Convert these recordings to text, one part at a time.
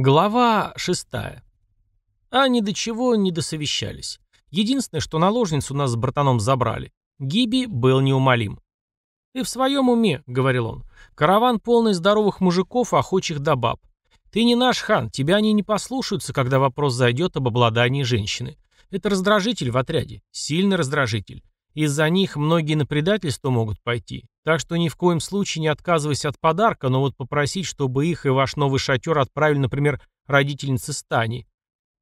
Глава шестая. А ни до чего не досовещались. Единственное, что наложницу нас с братаном забрали. Гиби был неумолим. «Ты в своем уме», — говорил он. «Караван полный здоровых мужиков, охочих до баб. Ты не наш хан, тебя они не послушаются, когда вопрос зайдет об обладании женщины. Это раздражитель в отряде, сильный раздражитель. Из-за них многие на предательство могут пойти. Так что ни в коем случае не отказывайся от подарка, но вот попросить, чтобы их и ваш новый шатер отправили, например, родительнице Стани.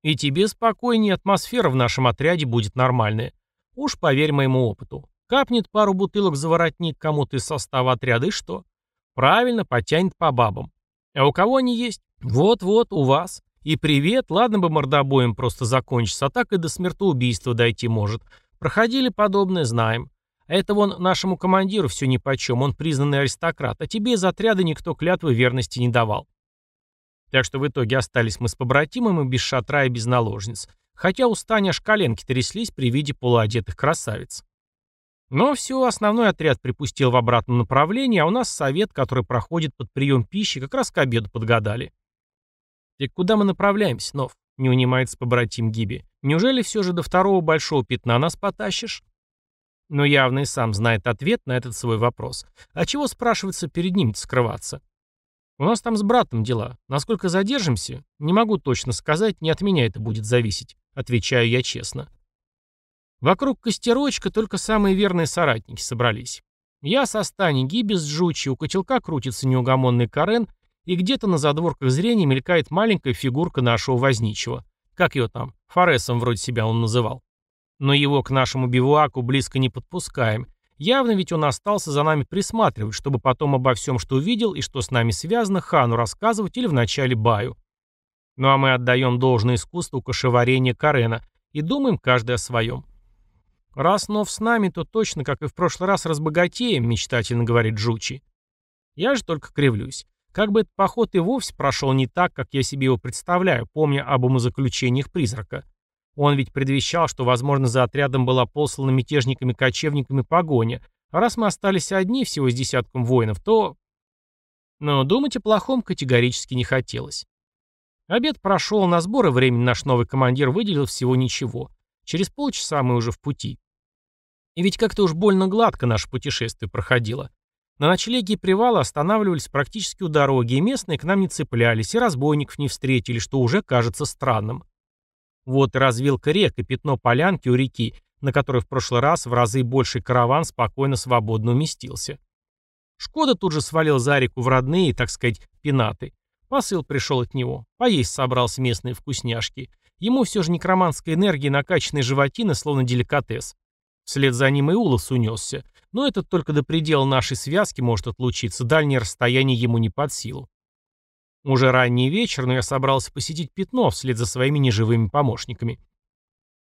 И тебе спокойнее, атмосфера в нашем отряде будет нормальная. Уж поверь моему опыту. Капнет пару бутылок за воротник кому-то из состава отряда, и что? Правильно, потянет по бабам. А у кого они есть? Вот-вот, у вас. И привет, ладно бы мордобоем просто закончится, а так и до смертоубийства дойти может. Проходили подобное, знаем. А это вон нашему командиру все нипочем, он признанный аристократ, а тебе из отряда никто клятвы верности не давал. Так что в итоге остались мы с побратимом и без шатра и без наложниц. Хотя у Стани аж коленки тряслись при виде полуодетых красавиц. Но все, основной отряд припустил в обратном направлении, а у нас совет, который проходит под прием пищи, как раз к обеду подгадали. «Так куда мы направляемся, Нов?» — не унимается побратим Гиби. «Неужели все же до второго большого пятна нас потащишь?» Но явно и сам знает ответ на этот свой вопрос. А чего, спрашивается, перед ним скрываться? У нас там с братом дела. Насколько задержимся, не могу точно сказать, не от меня это будет зависеть. Отвечаю я честно. Вокруг костерочка только самые верные соратники собрались. Я со Стани Гибис Джучи, у котелка крутится неугомонный Карен, и где-то на задворках зрения мелькает маленькая фигурка нашего возничего. Как ее там? Форесом вроде себя он называл. Но его к нашему бивуаку близко не подпускаем. Явно ведь он остался за нами присматривать, чтобы потом обо всем, что увидел и что с нами связано, хану рассказывать или вначале баю. Ну а мы отдаем должное искусству кошеварения Карена и думаем каждый о своем. «Раз Нов с нами, то точно, как и в прошлый раз, разбогатеем», — мечтательно говорит Джучи. Я же только кривлюсь. Как бы этот поход и вовсе прошел не так, как я себе его представляю, помня об умозаключениях призрака. Он ведь предвещал, что, возможно, за отрядом была послана мятежниками-кочевниками погоня, а раз мы остались одни, всего с десятком воинов, то... Но думать о плохом категорически не хотелось. Обед прошел, на сборы времени наш новый командир выделил всего ничего. Через полчаса мы уже в пути. И ведь как-то уж больно гладко наше путешествие проходило. На ночлеге и привалы останавливались практически у дороги, и местные к нам не цеплялись, и разбойников не встретили, что уже кажется странным. Вот и развилка рек, и пятно полянки у реки, на которой в прошлый раз в разы больший караван спокойно свободно уместился. Шкода тут же свалил за реку в родные, так сказать, пенаты. Посыл пришел от него. Поесть собрался местные вкусняшки. Ему все же некроманская энергия накачанной животины, словно деликатес. Вслед за ним и Улас унесся. Но этот только до предела нашей связки может отлучиться, дальнее расстояние ему не под силу. Уже ранний вечер, но я собрался посетить пятно вслед за своими неживыми помощниками.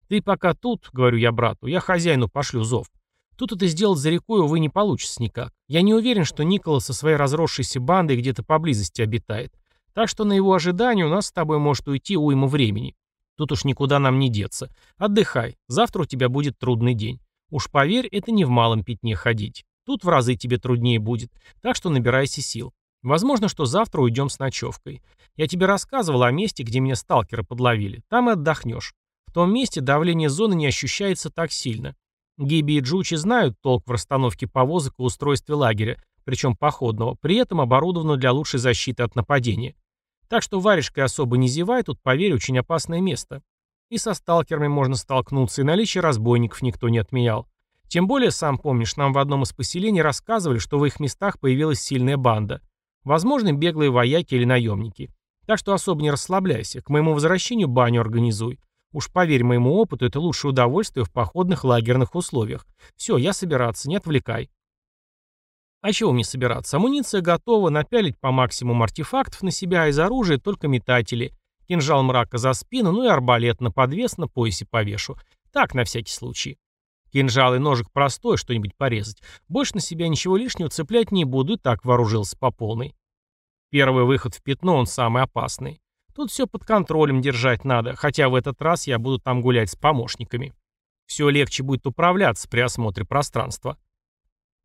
«Ты пока тут», — говорю я брату, — «я хозяину пошлю зов. Тут это сделать за рекой, увы, не получится никак. Я не уверен, что Николас со своей разросшейся бандой где-то поблизости обитает. Так что на его ожидание у нас с тобой может уйти уйма времени. Тут уж никуда нам не деться. Отдыхай. Завтра у тебя будет трудный день. Уж поверь, это не в малом пятне ходить. Тут в разы тебе труднее будет. Так что набирайся сил. Возможно, что завтра уйдем с ночевкой. Я тебе рассказывал о месте, где меня сталкеры подловили. Там и отдохнешь. В том месте давление зоны не ощущается так сильно. Гиби и Джучи знают толк в расстановке повозок и устройстве лагеря, причем походного, при этом оборудованного для лучшей защиты от нападения. Так что варежкой особо не зевай, тут, поверь, очень опасное место. И со сталкерами можно столкнуться, и наличие разбойников никто не отменял. Тем более, сам помнишь, нам в одном из поселений рассказывали, что в их местах появилась сильная банда. Возможно, беглые вояки или наемники. Так что особо не расслабляйся. К моему возвращению баню организуй. Уж поверь моему опыту, это лучшее удовольствие в походных лагерных условиях. Все, я собираться, не отвлекай. А чего мне собираться? Амуниция готова, напялить по максимуму артефактов на себя, из оружия только метатели. Кинжал мрака за спину, ну и арбалет на подвес на поясе повешу. Так, на всякий случай. Кинжал и ножик простой, что-нибудь порезать. Больше на себя ничего лишнего цеплять не буду и так вооружился по полной. Первый выход в пятно, он самый опасный. Тут все под контролем держать надо, хотя в этот раз я буду там гулять с помощниками. Все легче будет управляться при осмотре пространства.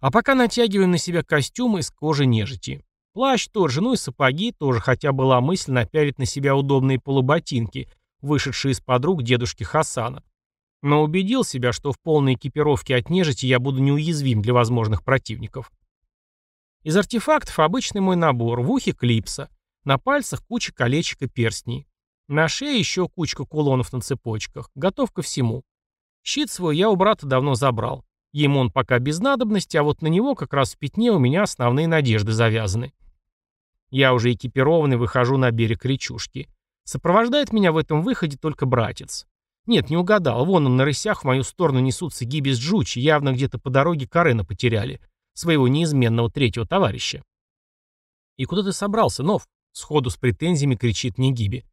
А пока натягиваем на себя костюмы из кожи нежити. Плащ тот же, ну и сапоги тоже, хотя была мысль напялить на себя удобные полуботинки, вышедшие из-под рук дедушки Хасана. Но убедил себя, что в полной экипировке от нежити я буду неуязвим для возможных противников. Из артефактов обычный мой набор, в ухе клипса, на пальцах куча колечек и перстней. На шее еще кучка кулонов на цепочках. Готов ко всему. Щит свой я у брата давно забрал. Ему он пока без надобности, а вот на него как раз в пятне у меня основные надежды завязаны. Я уже экипированный выхожу на берег речушки. Сопровождает меня в этом выходе только братец. Нет, не угадал. Вон он на рысях в мою сторону несутся Гиби с Джучи, явно где-то по дороге Карена потеряли. Своего неизменного третьего товарища. «И куда ты собрался, Нов?» Сходу с претензиями кричит мне Гиби.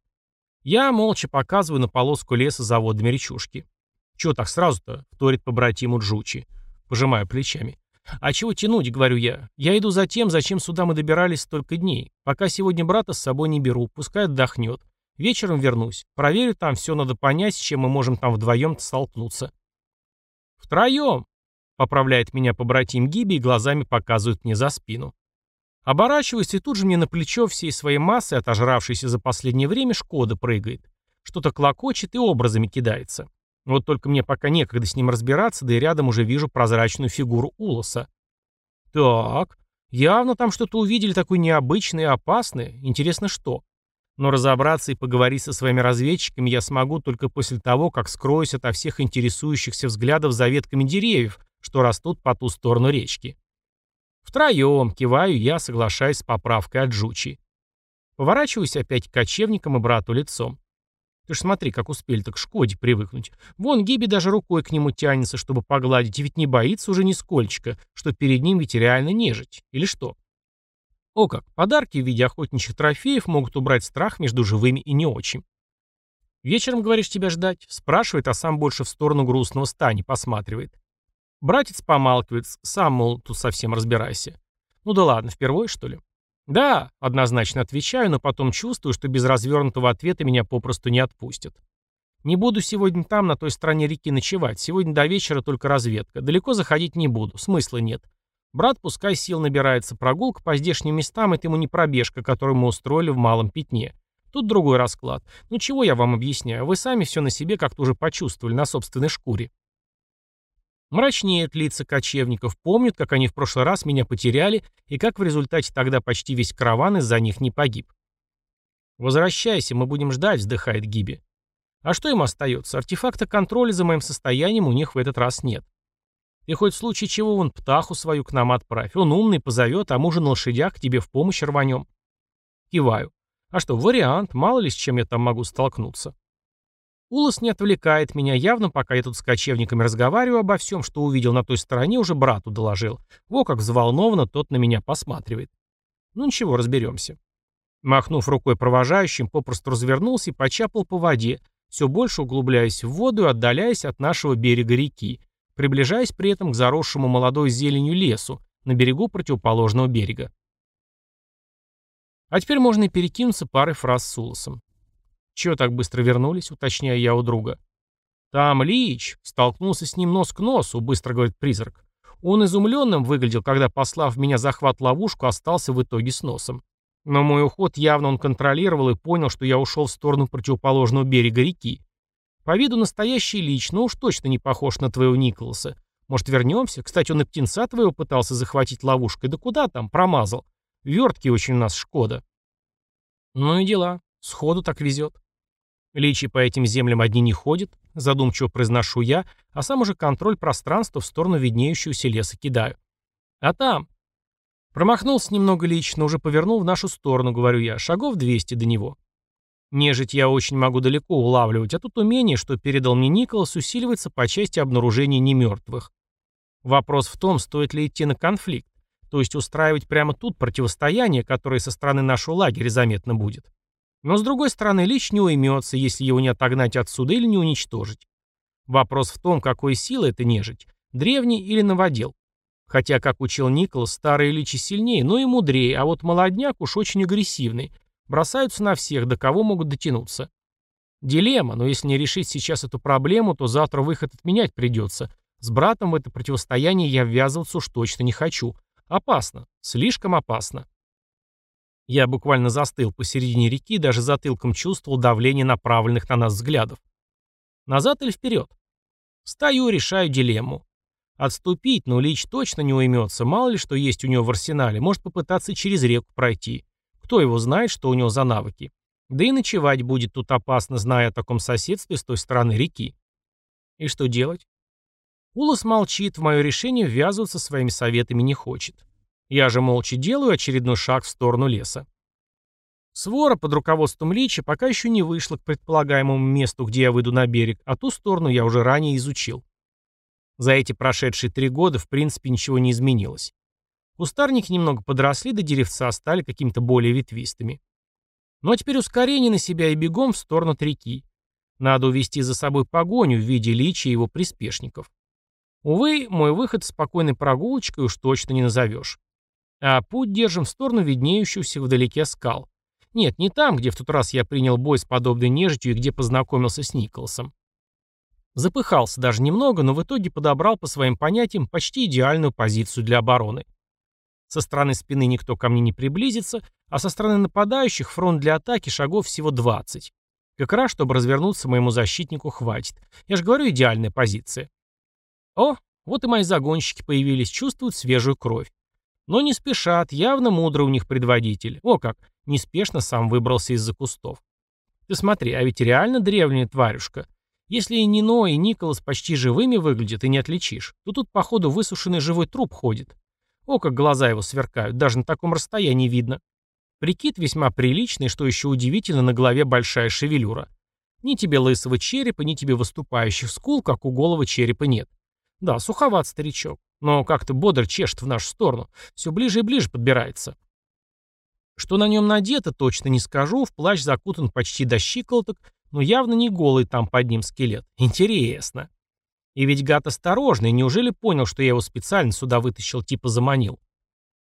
Я молча показываю на полоску леса за водами речушки. «Чего так сразу-то?» — вторит по братьиму Джучи. Пожимаю плечами. «А чего тянуть?» — говорю я. «Я иду за тем, зачем сюда мы добирались столько дней. Пока сегодня брата с собой не беру, пускай отдохнет. Вечером вернусь. Проверю там, все надо понять, с чем мы можем там вдвоем столкнуться». «Втроем!» — поправляет меня побратим Гиби и глазами показывает мне за спину. Оборачиваюсь, и тут же мне на плечо всей своей массой, отожравшейся за последнее время, Шкода прыгает. Что-то клокочет и образами кидается. Вот только мне пока некогда с ним разбираться, да и рядом уже вижу прозрачную фигуру Улоса. Так, явно там что-то увидели такое необычное и опасное. Интересно, что? Но разобраться и поговорить со своими разведчиками я смогу только после того, как скроюсь ото всех интересующихся взглядов за ветками деревьев, что растут по ту сторону речки. Втроем, киваю я, соглашаясь с поправкой от Джучи. Поворачиваюсь опять к кочевникам и брату лицом. Ты ж смотри, как успели-то к Шкоде привыкнуть. Вон Гиби даже рукой к нему тянется, чтобы погладить, и ведь не боится уже нисколько, что перед ним ведь реально нежить. Или что? О как, подарки в виде охотничьих трофеев могут убрать страх между живыми и не очень. Вечером, говоришь, тебя ждать? Спрашивает, а сам больше в сторону грустного стани посматривает. Братец помалкивает, сам, мол, тут совсем разбирайся. Ну да ладно, впервые, что ли? «Да», — однозначно отвечаю, но потом чувствую, что без развернутого ответа меня попросту не отпустят. Не буду сегодня там, на той стороне реки, ночевать. Сегодня до вечера только разведка. Далеко заходить не буду, смысла нет. Брат пускай сил набирается, прогулка по здешним местам — это ему не пробежка, которую мы устроили в малом пятне. Тут другой расклад. Ну чего я вам объясняю, вы сами все на себе как-то уже почувствовали, на собственной шкуре. Мрачнеют лица кочевников, помнят, как они в прошлый раз меня потеряли и как в результате тогда почти весь караван из-за них не погиб. «Возвращайся, мы будем ждать», — вздыхает Гиби. А что им остается? Артефакта контроля за моим состоянием у них в этот раз нет. И хоть в случае чего вон птаху свою к нам отправь. Он умный, позовет, а мы же на лошадях к тебе в помощь рванем. Киваю. А что, вариант, мало ли с чем я там могу столкнуться. Улас не отвлекает меня, явно, пока я тут с кочевниками разговариваю обо всем, что увидел на той стороне, уже брату доложил. Во как взволнованно тот на меня посматривает. Ну ничего, разберемся. Махнув рукой провожающим, попросту развернулся и почапал по воде, все больше углубляясь в воду и отдаляясь от нашего берега реки, приближаясь при этом к заросшему молодой зеленью лесу на берегу противоположного берега. А теперь можно и перекинуться парой фраз с Улосом. «Чего так быстро вернулись?» — уточняю я у друга. «Там Лич!» — столкнулся с ним нос к носу, быстро говорит призрак. Он изумленным выглядел, когда, послав меня захват ловушку, остался в итоге с носом. Но мой уход явно он контролировал и понял, что я ушел в сторону противоположного берега реки. По виду настоящий Лич, но уж точно не похож на твоего Николаса. Может, вернемся? Кстати, он и птенца твоего пытался захватить ловушкой. Да куда там? Промазал. Вертки очень у нас Шкода. Ну и дела. Сходу так везет. Личи по этим землям одни не ходят, задумчиво произношу я, а сам уже контроль пространства в сторону виднеющегося леса кидаю. А там? Промахнулся немного лично, уже повернул в нашу сторону, говорю я, шагов 200 до него. Нежить я очень могу далеко улавливать, а тут умение, что передал мне Николас, усиливается по части обнаружения немертвых. Вопрос в том, стоит ли идти на конфликт, то есть устраивать прямо тут противостояние, которое со стороны нашего лагеря заметно будет. Но с другой стороны, Лич не уймется, если его не отогнать отсюда или не уничтожить. Вопрос в том, какой силы это нежить, древний или новодел. Хотя, как учил Николас, старые личи сильнее, но и мудрее, а вот молодняк уж очень агрессивный. Бросаются на всех, до кого могут дотянуться. Дилемма, но если не решить сейчас эту проблему, то завтра выход отменять придется. С братом в это противостояние я ввязываться уж точно не хочу. Опасно. Слишком опасно. Я буквально застыл посередине реки, даже затылком чувствовал давление направленных на нас взглядов. Назад или вперед? Стою, решаю дилемму. Отступить, но Лич точно не уймется, мало ли что есть у него в арсенале, может попытаться через реку пройти. Кто его знает, что у него за навыки. Да и ночевать будет тут опасно, зная о таком соседстве с той стороны реки. И что делать? Улас молчит, в мое решение ввязываться своими советами не хочет. Я же молча делаю очередной шаг в сторону леса. Свора под руководством Лича пока еще не вышла к предполагаемому месту, где я выйду на берег, а ту сторону я уже ранее изучил. За эти прошедшие три года в принципе ничего не изменилось. Кустарники немного подросли, до деревца стали какими-то более ветвистыми. Ну а теперь ускорение на себя и бегом в сторону от реки. Надо увести за собой погоню в виде Лича и его приспешников. Увы, мой выход спокойной прогулочкой уж точно не назовешь. А путь держим в сторону виднеющихся вдалеке скал. Нет, не там, где в тот раз я принял бой с подобной нежитью и где познакомился с Николасом. Запыхался даже немного, но в итоге подобрал по своим понятиям почти идеальную позицию для обороны. Со стороны спины никто ко мне не приблизится, а со стороны нападающих фронт для атаки шагов всего 20. Как раз, чтобы развернуться моему защитнику, хватит. Я же говорю, идеальная позиция. О, вот и мои загонщики появились, чувствуют свежую кровь. Но не спешат, явно мудрый у них предводитель. О как, неспешно сам выбрался из-за кустов. Ты смотри, а ведь реально древняя тварюшка. Если и Нино, и Николас почти живыми выглядят, и не отличишь, то тут, походу, высушенный живой труп ходит. О, как глаза его сверкают, даже на таком расстоянии видно. Прикид весьма приличный, что еще удивительно, на голове большая шевелюра. Ни тебе лысого черепа, ни тебе выступающих скул, как у головы черепа нет. Да, суховат старичок, но как-то бодр чешет в нашу сторону. Все ближе и ближе подбирается. Что на нем надето, точно не скажу, в плащ закутан почти до щиколоток, но явно не голый там под ним скелет. Интересно. И ведь гад осторожный, неужели понял, что я его специально сюда вытащил, типа заманил?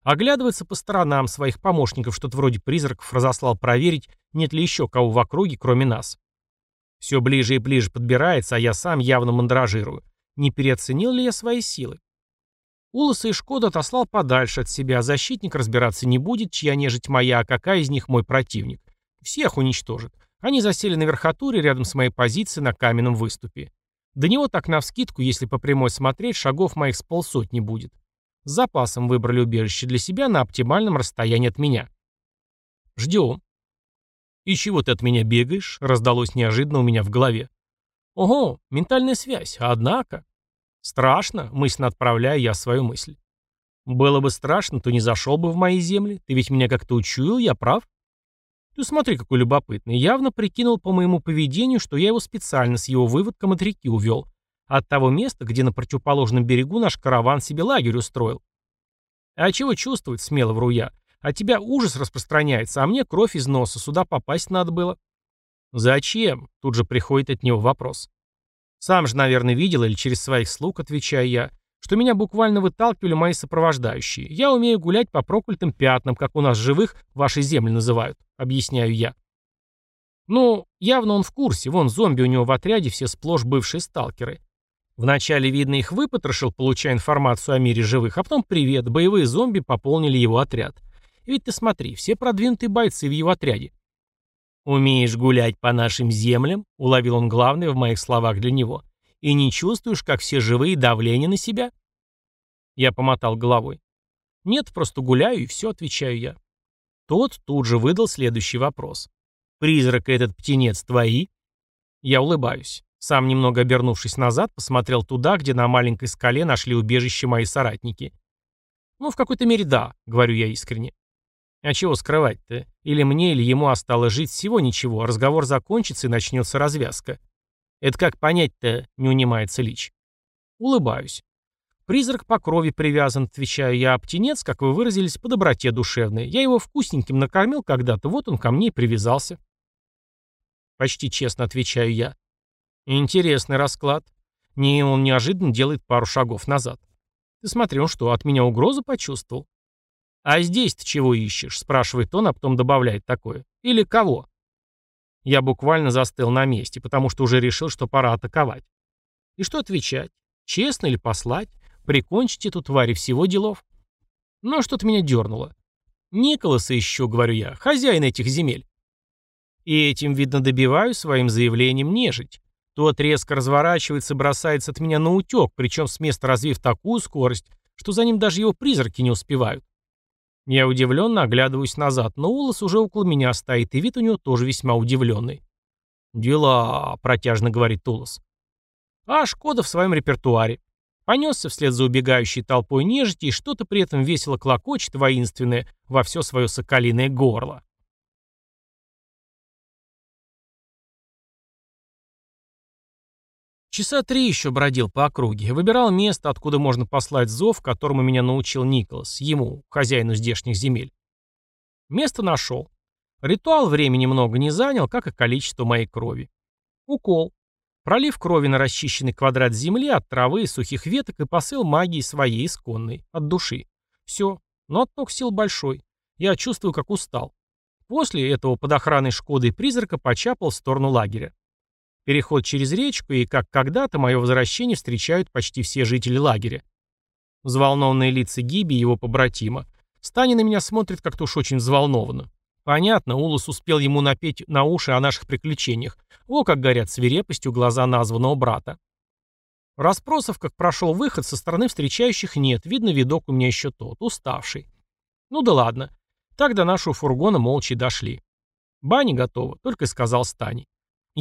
Оглядывается по сторонам, своих помощников что-то вроде призраков разослал проверить, нет ли еще кого в округе, кроме нас. Все ближе и ближе подбирается, а я сам явно мандражирую. Не переоценил ли я свои силы? Улоса и Шкода отослал подальше от себя, а защитник разбираться не будет, чья нежить моя, а какая из них мой противник. Всех уничтожит. Они засели на верхотуре рядом с моей позицией на каменном выступе. До него так навскидку, если по прямой смотреть, шагов моих с полсотни будет. С запасом выбрали убежище для себя на оптимальном расстоянии от меня. Ждем. «И чего ты от меня бегаешь?» — раздалось неожиданно у меня в голове. «Ого, ментальная связь, однако...» «Страшно», — мысленно отправляю я свою мысль. «Было бы страшно, то не зашел бы в мои земли. Ты ведь меня как-то учуял, я прав?» Ты смотри, какой любопытный. Явно прикинул по моему поведению, что я его специально с его выводком от реки увел. От того места, где на противоположном берегу наш караван себе лагерь устроил. А чего чувствовать, смело вру я. От тебя ужас распространяется, а мне кровь из носа, сюда попасть надо было. Зачем? Тут же приходит от него вопрос. Сам же, наверное, видел или через своих слуг, отвечаю я что меня буквально выталкивали мои сопровождающие. Я умею гулять по проклятым пятнам, как у нас живых ваши земли называют, объясняю я. Ну, явно он в курсе, вон зомби у него в отряде все сплошь бывшие сталкеры. Вначале, видно, их выпотрошил, получая информацию о мире живых, а потом привет, боевые зомби пополнили его отряд. И ведь ты смотри, все продвинутые бойцы в его отряде. «Умеешь гулять по нашим землям?» — уловил он главное в моих словах для него. И не чувствуешь, как все живые давление на себя? Я помотал головой. Нет, просто гуляю и все, отвечаю я. Тот тут же выдал следующий вопрос. Призрак этот птенец твои? Я улыбаюсь. Сам, немного обернувшись назад, посмотрел туда, где на маленькой скале нашли убежище мои соратники. Ну, в какой-то мере да, говорю я искренне. А чего скрывать-то? Или мне, или ему осталось жить всего ничего, разговор закончится и начнется развязка. «Это как понять-то?» — не унимается Лич. Улыбаюсь. Призрак по крови привязан, отвечаю я, а птенец, как вы выразились, по доброте душевной. Я его вкусненьким накормил когда-то, вот он ко мне и привязался. Почти честно отвечаю я. Интересный расклад. Не, он неожиданно делает пару шагов назад. Ты смотри, он что, от меня угрозу почувствовал? А здесь ты чего ищешь? Спрашивает он, а потом добавляет такое. Или кого? Я буквально застыл на месте, потому что уже решил, что пора атаковать. И что отвечать? Честно или послать? Прикончить эту тварь и всего делов? Но что-то меня дернуло. Николаса еще, говорю я, хозяин этих земель. И этим, видно, добиваю своим заявлением нежить. Тот резко разворачивается и бросается от меня на утек, причем с места развив такую скорость, что за ним даже его призраки не успевают. Я удивленно оглядываюсь назад, но Улас уже около меня стоит, и вид у него тоже весьма удивленный. «Дела», — протяжно говорит Улас. А Шкода в своем репертуаре. Понесся вслед за убегающей толпой нежити и что-то при этом весело клокочет воинственное во все свое соколиное горло. Часа три еще бродил по округе, выбирал место, откуда можно послать зов, которому меня научил Николас, ему, хозяину здешних земель. Место нашел. Ритуал времени много не занял, как и количество моей крови. Укол. Пролив крови на расчищенный квадрат земли от травы и сухих веток и посыл магии своей исконной, от души. Все. Но отток сил большой. Я чувствую, как устал. После этого под охраной Шкоды и призрака почапал в сторону лагеря. Переход через речку и, как когда-то, мое возвращение встречают почти все жители лагеря. Взволнованные лица Гиби и его побратима. Стани на меня смотрит как-то уж очень взволнованно. Понятно, Улус успел ему напеть на уши о наших приключениях. О, как горят свирепостью глаза названного брата. Распросов, как прошел выход, со стороны встречающих нет. Видно, видок у меня еще тот, уставший. Ну да ладно. Так до нашего фургона молча дошли. Баня готова, только сказал Стани.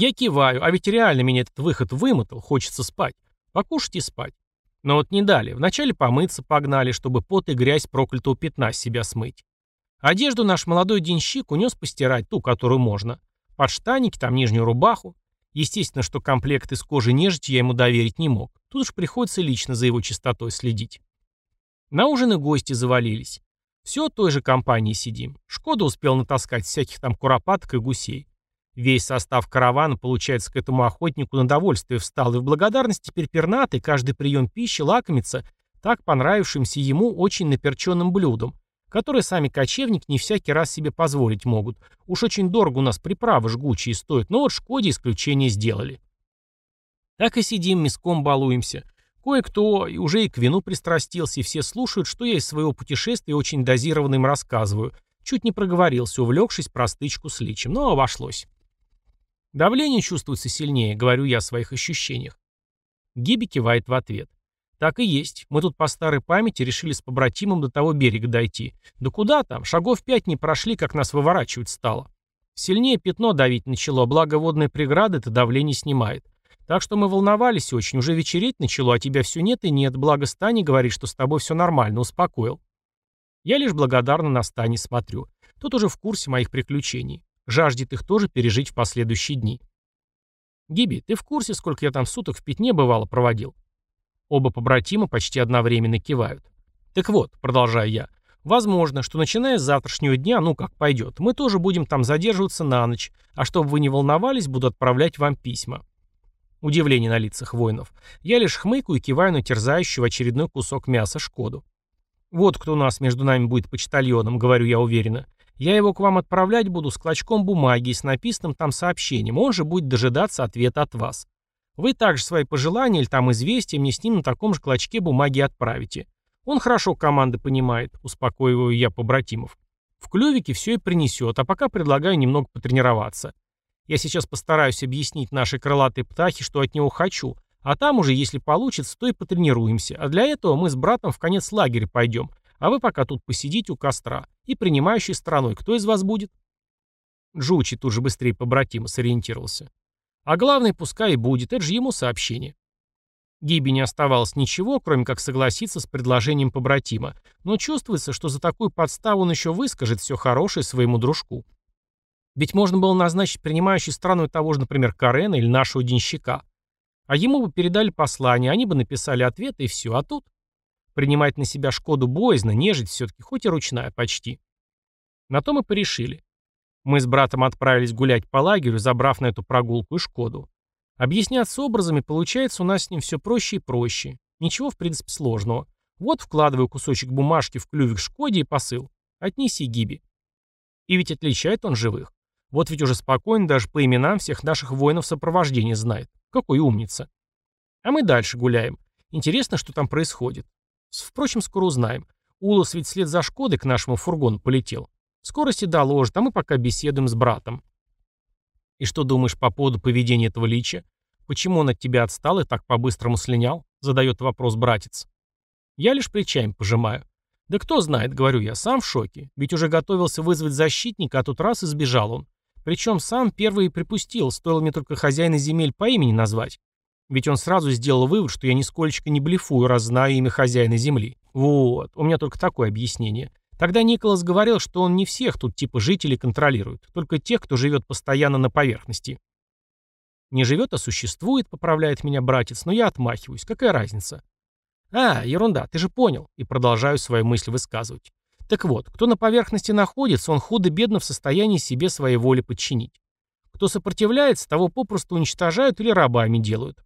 Я киваю, а ведь реально меня этот выход вымотал, хочется спать. Покушать и спать. Но вот не дали. Вначале помыться погнали, чтобы пот и грязь проклятого пятна с себя смыть. Одежду наш молодой денщик унес постирать, ту, которую можно. Подштанники, там нижнюю рубаху. Естественно, что комплект из кожи нежити я ему доверить не мог. Тут уж приходится лично за его чистотой следить. На ужин и гости завалились. Все той же компании сидим. Шкода успел натаскать всяких там куропаток и гусей. Весь состав каравана, получается, к этому охотнику на довольствие встал, и в благодарность теперь пернатый каждый прием пищи лакомится так понравившимся ему очень наперченным блюдом, которое сами кочевники не всякий раз себе позволить могут. Уж очень дорого у нас приправы жгучие стоят, но вот Шкоде исключение сделали. Так и сидим, миском балуемся. Кое-кто уже и к вину пристрастился, и все слушают, что я из своего путешествия очень дозированно им рассказываю. Чуть не проговорился, увлекшись простычку с личем, но обошлось. Давление чувствуется сильнее, говорю я о своих ощущениях. Гиби кивает в ответ. Так и есть. Мы тут по старой памяти решили с побратимом до того берега дойти. Да куда там? Шагов пять не прошли, как нас выворачивать стало. Сильнее пятно давить начало, благо водная преграда это давление снимает. Так что мы волновались очень, уже вечереть начало, а тебя все нет и нет, благо Стани говорит, что с тобой все нормально, успокоил. Я лишь благодарно на Стани смотрю. Тот уже в курсе моих приключений. Жаждет их тоже пережить в последующие дни. Гиби, ты в курсе, сколько я там суток в пятне бывало проводил? Оба побратима почти одновременно кивают. Так вот, продолжаю я, возможно, что начиная с завтрашнего дня, ну как пойдет, мы тоже будем там задерживаться на ночь, а чтобы вы не волновались, буду отправлять вам письма. Удивление на лицах воинов. Я лишь хмыкаю и киваю на терзающую очередной кусок мяса Шкоду. Вот кто у нас между нами будет почтальоном, говорю я уверенно. Я его к вам отправлять буду с клочком бумаги и с написанным там сообщением. Он же будет дожидаться ответа от вас. Вы также свои пожелания или там известия мне с ним на таком же клочке бумаги отправите. Он хорошо команды понимает, успокоиваю я побратимов. В клювике все и принесет, а пока предлагаю немного потренироваться. Я сейчас постараюсь объяснить нашей крылатой птахе, что от него хочу, а там уже, если получится, то и потренируемся. А для этого мы с братом в конец лагеря пойдем, а вы пока тут посидите у костра. И принимающей стороной кто из вас будет? Джучи тут же быстрее побратима сориентировался. А главное, пускай и будет, это же ему сообщение. Гиби не оставалось ничего, кроме как согласиться с предложением побратима, но чувствуется, что за такую подставу он еще выскажет все хорошее своему дружку. Ведь можно было назначить принимающей страной того же, например, Карена или нашего денщика. А ему бы передали послание, они бы написали ответ и все, а тут... Принимать на себя Шкоду боязно, нежить все-таки, хоть и ручная почти. На то мы порешили. Мы с братом отправились гулять по лагерю, забрав на эту прогулку и Шкоду. Объясняться образами получается у нас с ним все проще и проще. Ничего, в принципе, сложного. Вот вкладываю кусочек бумажки в клювик Шкоде и посыл. Отнеси Гиби. И ведь отличает он живых. Вот ведь уже спокойно даже по именам всех наших воинов сопровождения знает. Какой умница. А мы дальше гуляем. Интересно, что там происходит. Впрочем, скоро узнаем. Улос ведь вслед за Шкодой к нашему фургону полетел. Скорости доложит, а мы пока беседуем с братом. И что думаешь по поводу поведения этого лича? Почему он от тебя отстал и так по-быстрому слинял? Задает вопрос братец. Я лишь плечами пожимаю. Да кто знает, говорю я, сам в шоке. Ведь уже готовился вызвать защитника, а тут раз и сбежал он. Причем сам первый и припустил, стоило мне только хозяина земель по имени назвать. Ведь он сразу сделал вывод, что я нисколько не блефую, раз знаю имя хозяина земли. Вот, у меня только такое объяснение. Тогда Николас говорил, что он не всех тут типа жителей контролирует, только тех, кто живет постоянно на поверхности. Не живет, а существует, поправляет меня братец, но я отмахиваюсь. Какая разница? А, ерунда, ты же понял. И продолжаю свои мысли высказывать. Так вот, кто на поверхности находится, он худо-бедно в состоянии себе своей воли подчинить. Кто сопротивляется, того попросту уничтожают или рабами делают.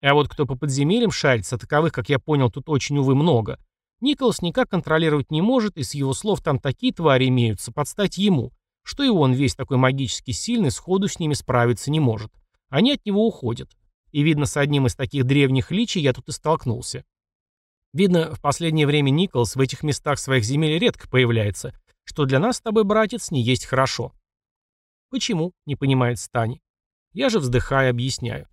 А вот кто по подземельям шарится, таковых, как я понял, тут очень, увы, много. Николас никак контролировать не может, и с его слов там такие твари имеются, подстать ему, что и он весь такой магически сильный, сходу с ними справиться не может. Они от него уходят. И видно, с одним из таких древних личий я тут и столкнулся. Видно, в последнее время Николас в этих местах своих земель редко появляется, что для нас с тобой, братец, не есть хорошо. Почему? Не понимает Стани. Я же вздыхая объясняю.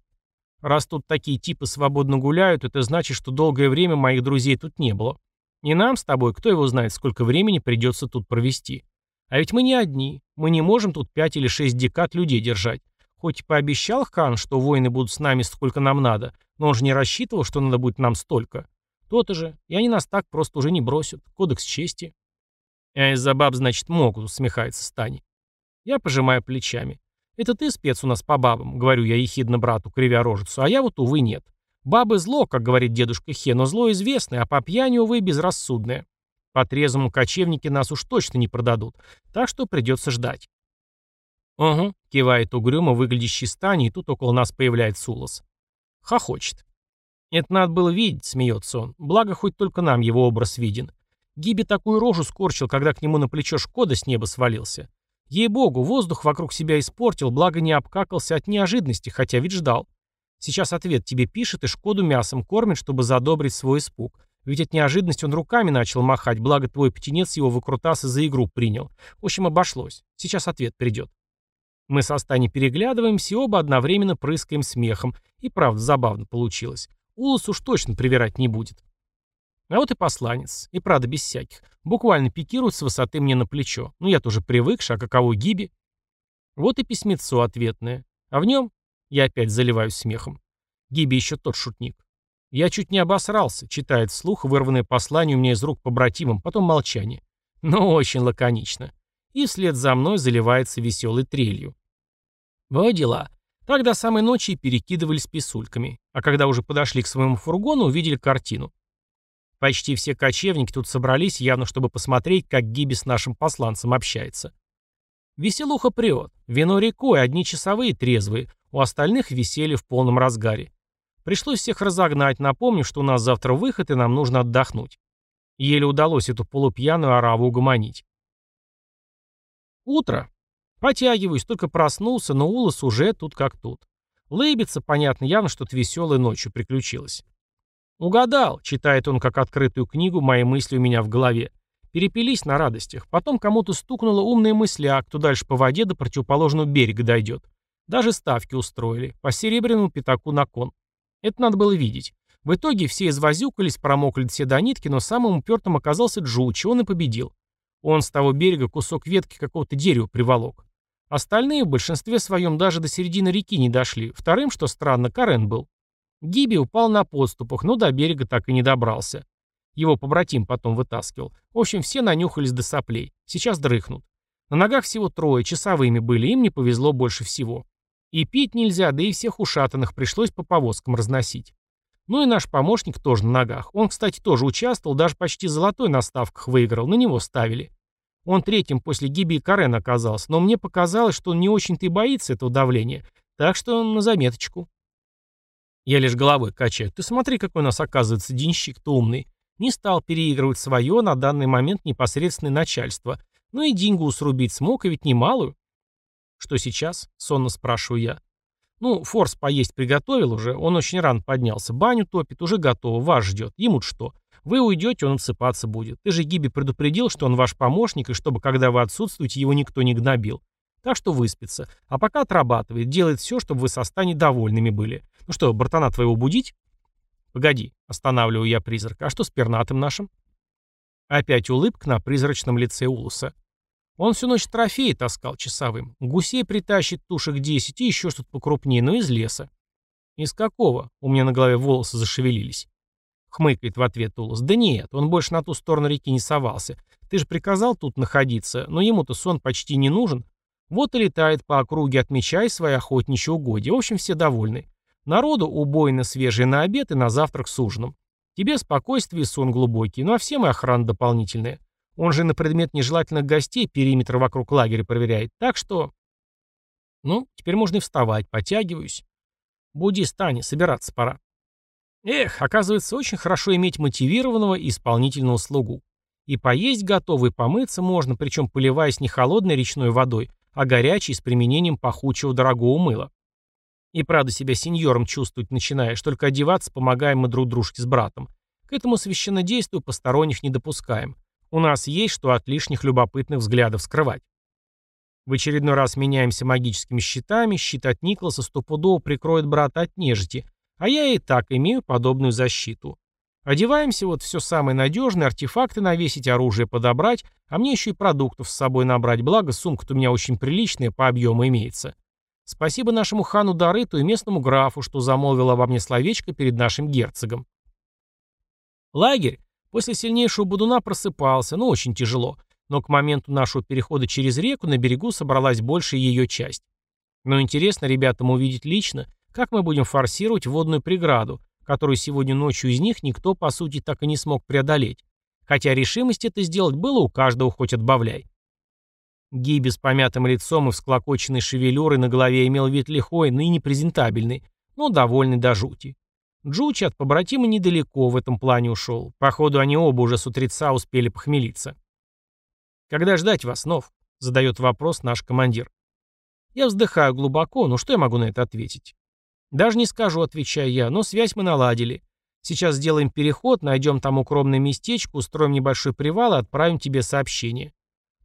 Раз тут такие типы свободно гуляют, это значит, что долгое время моих друзей тут не было. И нам с тобой, кто его знает, сколько времени придется тут провести. А ведь мы не одни. Мы не можем тут пять или шесть декад людей держать. Хоть и пообещал хан, что воины будут с нами сколько нам надо, но он же не рассчитывал, что надо будет нам столько. То-то же. И они нас так просто уже не бросят. Кодекс чести. А из-за баб, значит, могут, усмехается Стани. Я пожимаю плечами. Это ты спец у нас по бабам, говорю я ехидно брату, кривя рожицу, а я вот, увы, нет. Бабы зло, как говорит дедушка Хе, но зло известное, а по пьяни, увы, безрассудное. По трезвому кочевники нас уж точно не продадут, так что придется ждать. «Угу», — кивает угрюмо выглядящий Стани, и тут около нас появляется Улас. Хохочет. «Это надо было видеть», — смеется он. «Благо, хоть только нам его образ виден. Гиби такую рожу скорчил, когда к нему на плечо Шкода с неба свалился. Ей-богу, воздух вокруг себя испортил, благо не обкакался от неожиданности, хотя ведь ждал. Сейчас ответ тебе пишет и Шкоду мясом кормит, чтобы задобрить свой испуг. Ведь от неожиданности он руками начал махать, благо твой птенец его выкрутасы за игру принял. В общем, обошлось. Сейчас ответ придет. Мы со Стани переглядываемся и оба одновременно прыскаем смехом. И правда, забавно получилось. Улус уж точно привирать не будет. А вот и посланец. И правда, без всяких. Буквально пикирует с высоты мне на плечо. Ну, я тоже привык, а каково гиби. Вот и письмецо ответное. А в нем я опять заливаюсь смехом. Гиби еще тот шутник. Я чуть не обосрался, читает вслух вырванное послание у меня из рук побратимам, потом молчание. Но очень лаконично. И вслед за мной заливается веселой трелью. Вот дела. Так до самой ночи перекидывались писульками. А когда уже подошли к своему фургону, увидели картину. Почти все кочевники тут собрались, явно чтобы посмотреть, как Гиби с нашим посланцем общается. Веселуха прет. Вино рекой, одни часовые трезвые, у остальных веселье в полном разгаре. Пришлось всех разогнать, напомнив, что у нас завтра выход и нам нужно отдохнуть. Еле удалось эту полупьяную ораву угомонить. Утро. Потягиваюсь, только проснулся, но Улас уже тут как тут. Лыбится, понятно, явно что-то веселое ночью приключилось. «Угадал», — читает он как открытую книгу, мои мысли у меня в голове. Перепились на радостях. Потом кому-то стукнула умная мысля, кто дальше по воде до противоположного берега дойдет. Даже ставки устроили. По серебряному пятаку на кон. Это надо было видеть. В итоге все извозюкались, промокли все до нитки, но самым упертым оказался Джуч, он и победил. Он с того берега кусок ветки какого-то дерева приволок. Остальные в большинстве своем даже до середины реки не дошли. Вторым, что странно, Карен был. Гиби упал на подступах, но до берега так и не добрался. Его побратим потом вытаскивал. В общем, все нанюхались до соплей. Сейчас дрыхнут. На ногах всего трое, часовыми были, им не повезло больше всего. И пить нельзя, да и всех ушатанных пришлось по повозкам разносить. Ну и наш помощник тоже на ногах. Он, кстати, тоже участвовал, даже почти золотой на ставках выиграл, на него ставили. Он третьим после Гиби и Карен оказался, но мне показалось, что он не очень-то и боится этого давления, так что на заметочку. Я лишь головой качаю. Ты смотри, какой у нас оказывается денщик-то умный. Не стал переигрывать свое на данный момент непосредственное начальство. Ну и деньгу срубить смог, и ведь немалую. Что сейчас? Сонно спрашиваю я. Ну, Форс поесть приготовил уже, он очень рано поднялся. Баню топит, уже готово, вас ждет. Ему что? Вы уйдете, он отсыпаться будет. Ты же Гиби предупредил, что он ваш помощник, и чтобы, когда вы отсутствуете, его никто не гнобил. Так что выспится. А пока отрабатывает, делает все, чтобы вы со Стани довольными были. Ну что, братана твоего будить? Погоди, останавливаю я призрака. А что с пернатым нашим? Опять улыбка на призрачном лице Улуса. Он всю ночь трофеи таскал часовым. Гусей притащит тушек 10 и еще что-то покрупнее, но из леса. Из какого? У меня на голове волосы зашевелились. Хмыкает в ответ Улус. Да нет, он больше на ту сторону реки не совался. Ты же приказал тут находиться, но ему-то сон почти не нужен. Вот и летает по округе, отмечая свои охотничьи угодья. В общем, все довольны. Народу убойно свежий на обед и на завтрак с ужином. Тебе спокойствие и сон глубокий, ну а всем и охрана дополнительная. Он же на предмет нежелательных гостей периметр вокруг лагеря проверяет. Так что... Ну, теперь можно и вставать, потягиваюсь. Буди, Стани, собираться пора. Эх, оказывается, очень хорошо иметь мотивированного и исполнительного слугу. И поесть готовый, помыться можно, причем поливаясь не холодной речной водой, а горячей с применением пахучего дорогого мыла. И правда себя сеньором чувствовать начинаешь, только одеваться помогаем мы друг дружке с братом. К этому священнодействию посторонних не допускаем. У нас есть что от лишних любопытных взглядов скрывать. В очередной раз меняемся магическими щитами, щит от Николаса стопудово прикроет брата от нежити, а я и так имею подобную защиту. Одеваемся, вот все самое надежное, артефакты навесить, оружие подобрать, а мне еще и продуктов с собой набрать, благо сумка-то у меня очень приличная по объему имеется. Спасибо нашему хану Дарыту и местному графу, что замолвил обо мне словечко перед нашим герцогом. Лагерь после сильнейшего будуна просыпался, но очень тяжело, но к моменту нашего перехода через реку на берегу собралась большая ее часть. Но интересно ребятам увидеть лично, как мы будем форсировать водную преграду, которую сегодня ночью из них никто, по сути, так и не смог преодолеть. Хотя решимости это сделать было у каждого хоть отбавляй. Гиби с помятым лицом и всклокоченной шевелюрой на голове имел вид лихой, но и непрезентабельный, но довольный до жути. Джучи от побратима недалеко в этом плане ушел. Походу, они оба уже с утреца успели похмелиться. «Когда ждать вас, Нов?» — задает вопрос наш командир. Я вздыхаю глубоко, но что я могу на это ответить? Даже не скажу, отвечаю я, но связь мы наладили. Сейчас сделаем переход, найдем там укромное местечко, устроим небольшой привал и отправим тебе сообщение.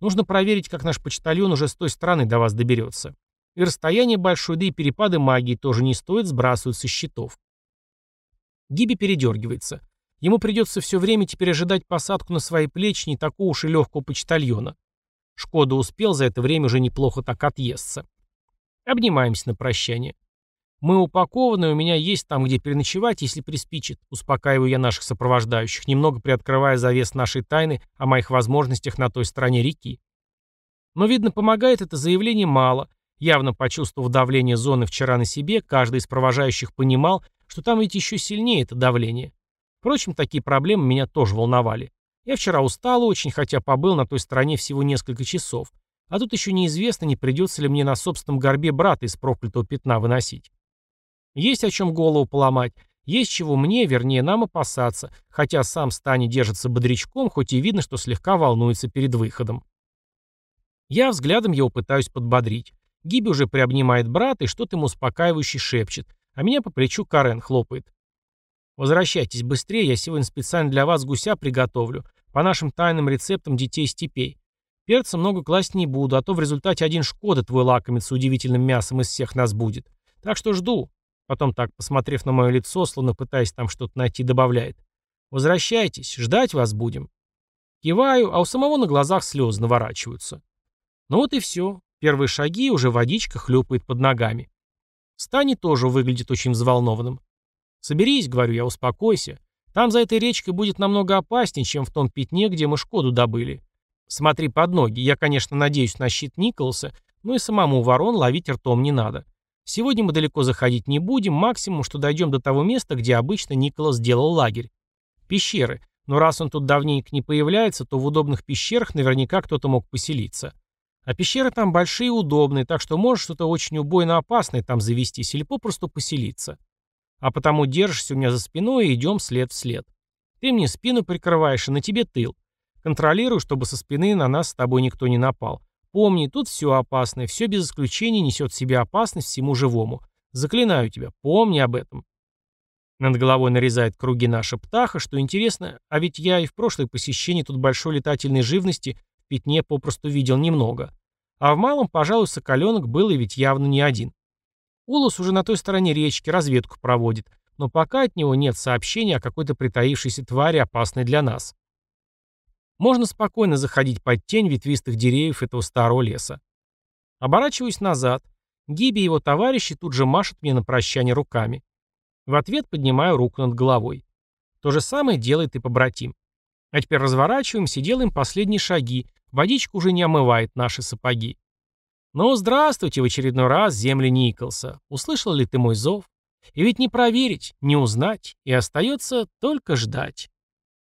Нужно проверить, как наш почтальон уже с той стороны до вас доберется. И расстояние большое, да и перепады магии тоже не стоит сбрасывать со счетов. Гиби передергивается. Ему придется все время теперь ожидать посадку на свои плечи не такого уж и легкого почтальона. Шкода успел за это время уже неплохо так отъесться. Обнимаемся на прощание. Мы упакованы, у меня есть там, где переночевать, если приспичит. Успокаиваю я наших сопровождающих, немного приоткрывая завес нашей тайны о моих возможностях на той стороне реки. Но, видно, помогает это заявление мало. Явно почувствовав давление зоны вчера на себе, каждый из провожающих понимал, что там ведь еще сильнее это давление. Впрочем, такие проблемы меня тоже волновали. Я вчера устал очень, хотя побыл на той стороне всего несколько часов. А тут еще неизвестно, не придется ли мне на собственном горбе брата из проклятого пятна выносить. Есть о чем голову поломать, есть чего мне, вернее, нам опасаться, хотя сам Стани держится бодрячком, хоть и видно, что слегка волнуется перед выходом. Я взглядом его пытаюсь подбодрить. Гиби уже приобнимает брата и что-то ему успокаивающе шепчет, а меня по плечу Карен хлопает. «Возвращайтесь быстрее, я сегодня специально для вас гуся приготовлю, по нашим тайным рецептам детей степей. Перца много класть не буду, а то в результате один Шкода твой лакомец удивительным мясом из всех нас будет. Так что жду. Потом так, посмотрев на мое лицо, словно пытаясь там что-то найти, добавляет. «Возвращайтесь, ждать вас будем». Киваю, а у самого на глазах слезы наворачиваются. Ну вот и все. Первые шаги, уже водичка хлюпает под ногами. Стани тоже выглядит очень взволнованным. «Соберись», — говорю я, — «успокойся. Там за этой речкой будет намного опаснее, чем в том пятне, где мы Шкоду добыли. Смотри под ноги. Я, конечно, надеюсь на щит Николаса, но и самому ворон ловить ртом не надо. Сегодня мы далеко заходить не будем, максимум, что дойдем до того места, где обычно Николас делал лагерь. Пещеры. Но раз он тут давненько не появляется, то в удобных пещерах наверняка кто-то мог поселиться. А пещеры там большие и удобные, так что можешь что-то очень убойно опасное там завестись или попросту поселиться. А потому держишься у меня за спиной и идем след в след. Ты мне спину прикрываешь, и на тебе тыл. Контролируй, чтобы со спины на нас с тобой никто не напал. Помни, тут все опасное, все без исключения несет в себе опасность всему живому. Заклинаю тебя, помни об этом. Над головой нарезает круги наша птаха, что интересно, а ведь я и в прошлое посещение тут большой летательной живности в пятне попросту видел немного. А в малом, пожалуй, соколенок был и ведь явно не один. Улус уже на той стороне речки разведку проводит, но пока от него нет сообщения о какой-то притаившейся твари, опасной для нас. Можно спокойно заходить под тень ветвистых деревьев этого старого леса. Оборачиваюсь назад. Гиби и его товарищи тут же машут мне на прощание руками. В ответ поднимаю руку над головой. То же самое делает и побратим. А теперь разворачиваемся и делаем последние шаги. Водичка уже не омывает наши сапоги. Ну, здравствуйте в очередной раз, земли Николса. Услышал ли ты мой зов? И ведь не проверить, не узнать, и остается только ждать.